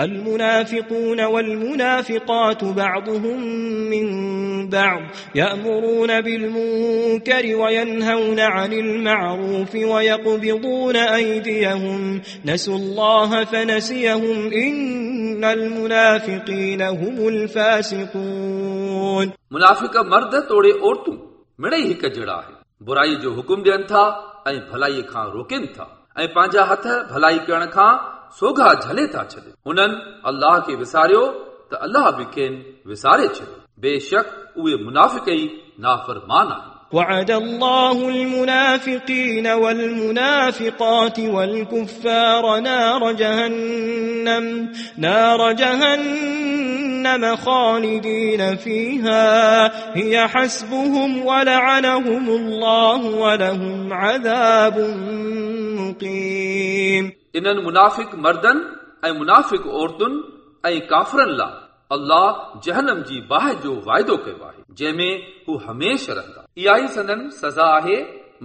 المنافقون والمنافقات بعضهم من بعض يأمرون بالمنكر وينهون عن المعروف ويقبضون أيديهم نسوا الله فنسيهم إن المنافقين هم الفاسقون मुनाफ़िक मर्द तोड़े औरतूं मिड़ई हिक जहिड़ा आहिनि बुराई जो हुकुम ॾियनि था ऐं भलाईअ खां रोकनि था ऐं पंहिंजा हथ भलाई करण खां सोघा झले था छॾनि हुननि अलाह खे विसारियो त अलाह बि खेनि विसारे छॾियो बेशक उहे मुनाफ़िक ई नाफ़रमान आहिनि وعد الله المنافقين والمنافقات والكفار نار جهنم نار جهنم خالدين فيها هي حسبهم ولعنهم الله ولهم عذاب مقيم इन्हनि मुनाफ़िक मर्दनि ऐं मुनाफ़िक औरतुनि ऐं काफ़रनि लाइ अल्लाह जहनम जी बाहि जो वाइदो कयो आहे जंहिंमें हू हमेशह रहंदा इहा ई संदन सज़ा आहे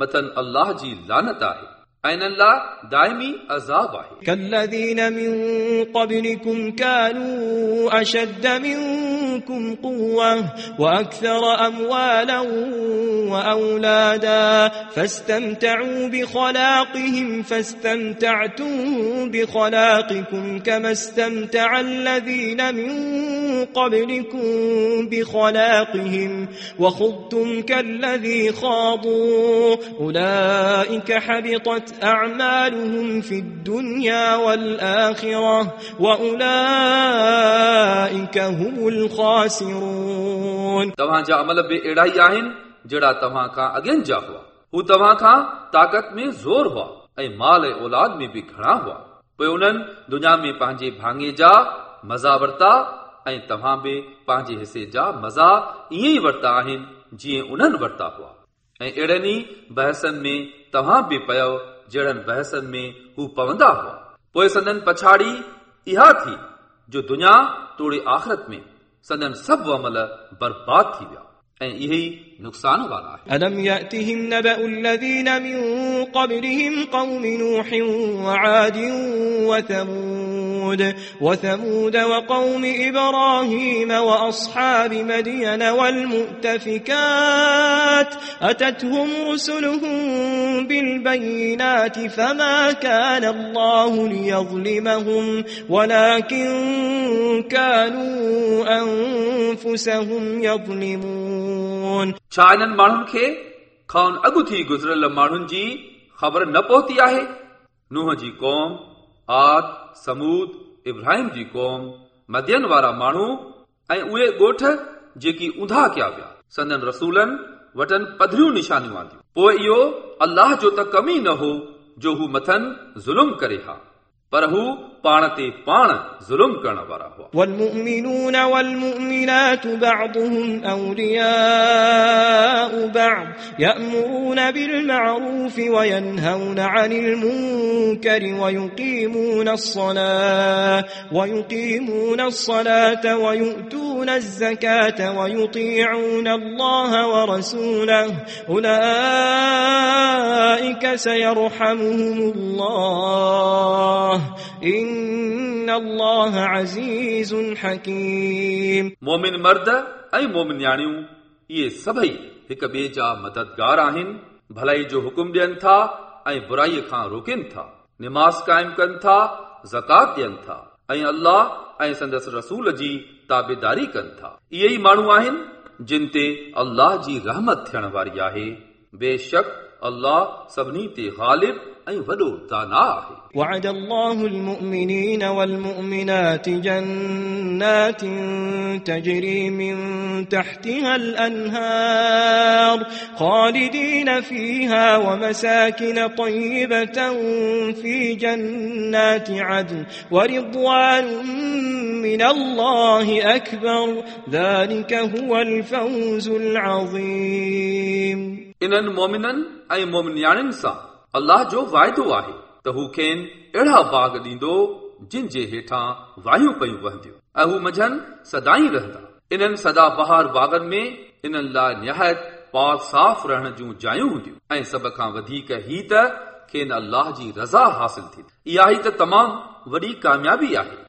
मथन अल्लाह जी लानत आहे ऐं इन्हनि लाइ दाइमी अज़ाब आहे منكم قوة وأكثر أموالا وأولادا فاستمتعوا بخلاقهم فاستمتعتم بخلاقكم كما استمتع الذين من قبلكم بخلاقهم وخضتم كالذي خاضوا أولئك حبطت أعمالهم في الدنيا والآخرة وأولئك هم الخاسرون तव्हांजा अमल बि अहिड़ा ई आहिनि, जहिड़ा तव्हां खां अॻियनि जा हुआ। हू तव्हां खां ताक़त में ज़ोर हुआ ऐं माल ऐं औलाद में बि घणा हुआ। पोइ उन्हनि दुनिया में पंहिंजे भाङे जा मज़ा वरिता ऐं तव्हां बि पंहिंजे हिसे जा मज़ा ईअं ई वरिता आहिनि, जीअं उन्हनि वरिता हुआ। ऐं अहिड़नि ई बहसनि में तव्हां बि पयो, जहिड़नि बहसनि में हू पवंदा हुआ। पोइ संदन पछाड़ी इहा थी, जो दुनिया तोड़े आख़िरत में संदन सभु अमल बर्बाद थी विया ऐं इहे ई नुक़सान वारा आहिनि ألم يأتهم نبأ الذين من قبلهم قوم نوح وعاد وثمود وثمود وقوم إبراهيم وأصحاب مدين والمؤتفكات أتتهم رسلهم بالبينات فما كان الله ليظلمهم ولكن كانوا أنفسهم يظلمون छा इन्हनि माण्हुनि खे खान अॻु थी गुज़रियल माण्हुनि जी ख़बर न पहुती आहे नूह जी क़ौम आद, समूद, इब्राहिम जी क़ौम, मदियन वारा माण्हू ऐं उहे ॻोठ जेकी उंधा कया विया। संदन रसूलनि वटनि पधरियूं निशानियूं आंदियूं। पोइ इहो अल्लाह जो त कमी न हो, जो हू मथनि ज़ुल्म करे हा। पर हू पाण ते पाण ज़ुल्म करण वारा हुआ والمؤمنون والمؤمنات بعضهم أولياء بعض يأمرون بالمعروف وينهون عن المنكر ويقيمون الصلاة ويقيمون الصلاة ويؤتون الزكاة ويطيعون الله ورسوله أولئك سيرحمهم الله إن الله عزيز حكيم मोमिन मर्द ऐं मोमिनियाणियूं इहे सभई हिक ॿिए जा मददगार आहिनि भलाई जो हुकुम ॾियनि था ऐं बुराईअ खां रोकनि था निमाज़ क़ाइमु कनि था ज़कात ॾियनि था ऐं अल्लाह ऐं संदसि रसूल जी ताबेदारी कनि था इहे ई माण्हू आहिनि जिन ते अल्लाह जी रहमत थियण वारी आहे बेशक अल्लाह सभिनी ते ग़ालिब ऐं वॾो दाना आहे وعد الله المؤمنين والمؤمنات جنات تجري من تحتها الأنهار خالدين فيها ومساكن طيبة في جنات عدن ورضوان من الله أكبر ذلك هو الفوز العظيم इन्हनि मोमिननि ऐं मोमिनियाणियुनि सां अल्लाह जो वाइदो आहे त हू खेनि अहिड़ा बाग ॾींदो जिन जे हेठां वायूं पयूं वहंदियूं ऐं हू मंझंदि सदाई रहंदा इन्हनि सदा बहार बागनि में इन्हनि लाइ निहायत पाक साफ़ रहण जूं जायूं हूंदियूं ऐं सभ खां वधीक ही त खेनि अल्लाह जी रज़ा हासिल थी इहा ई त तमामु वॾी कामयाबी आहे